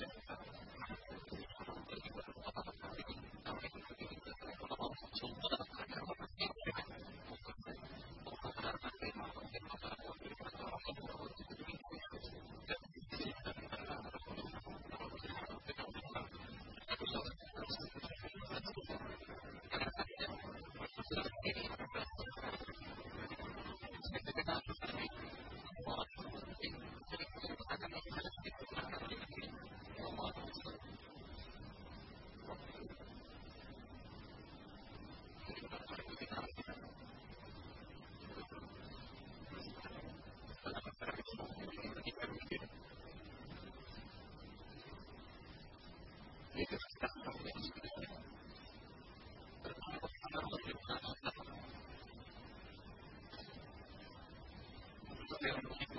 circumstance. down the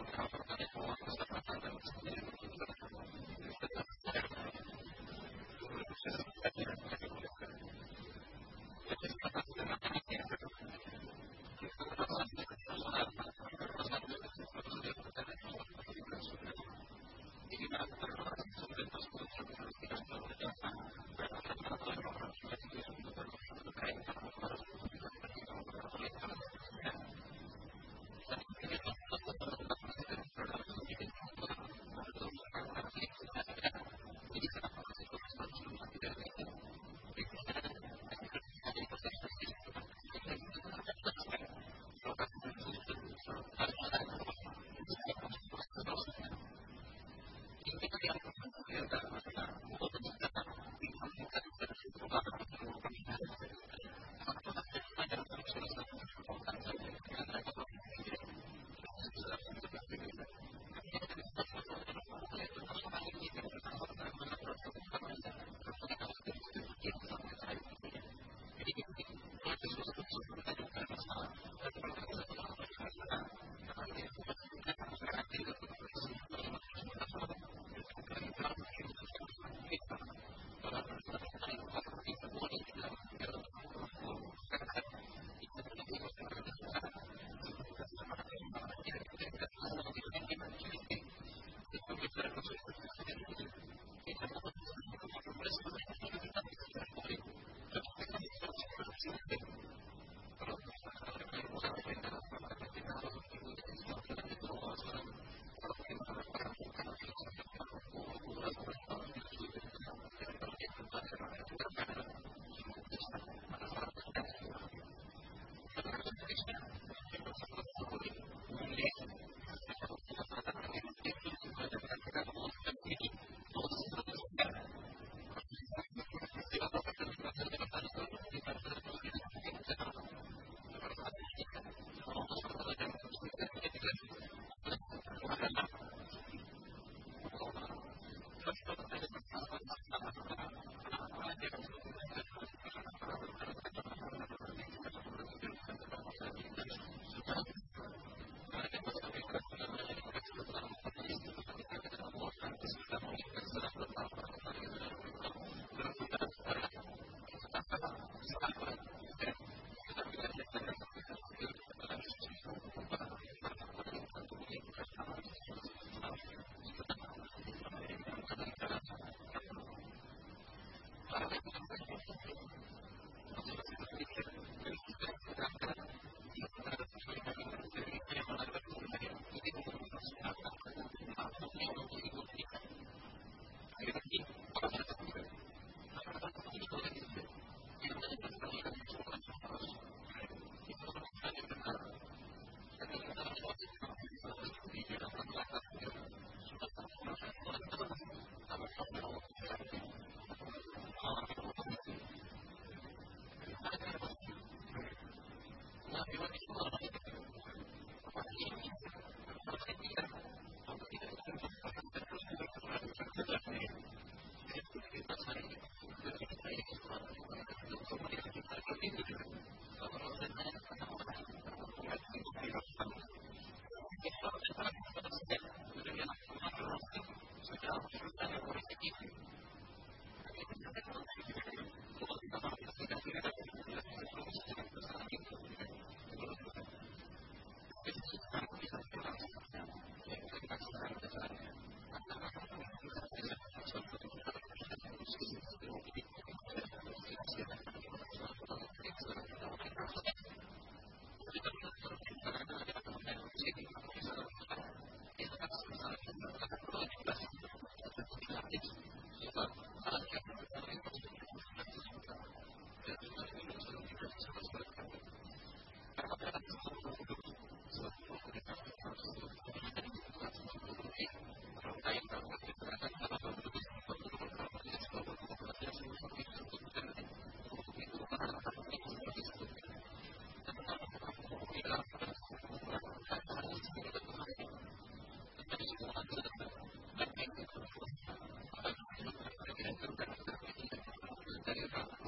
David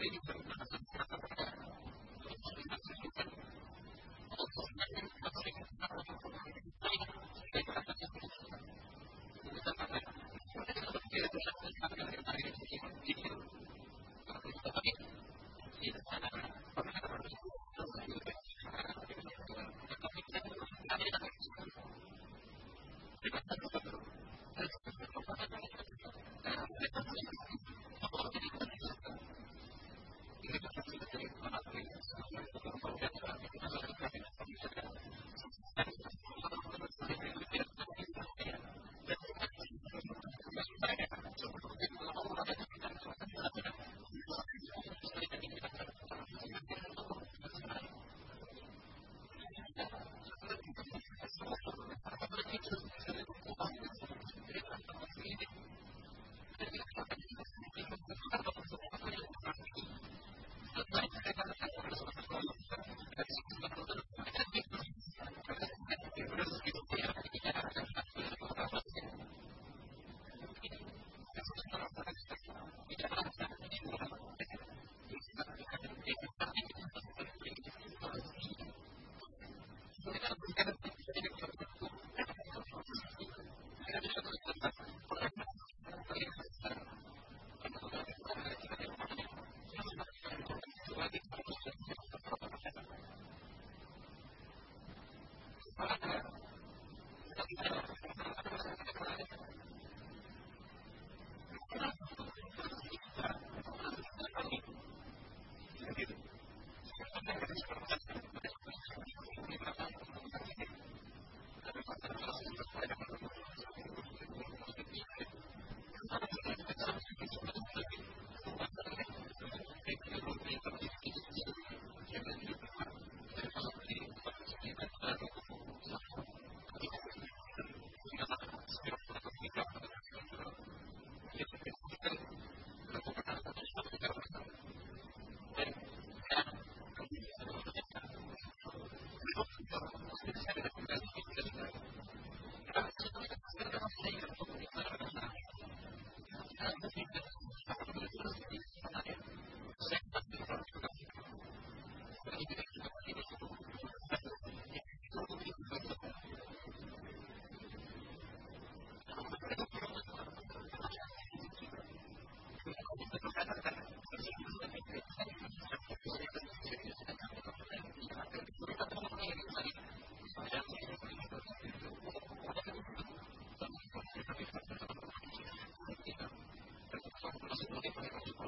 Thank Thank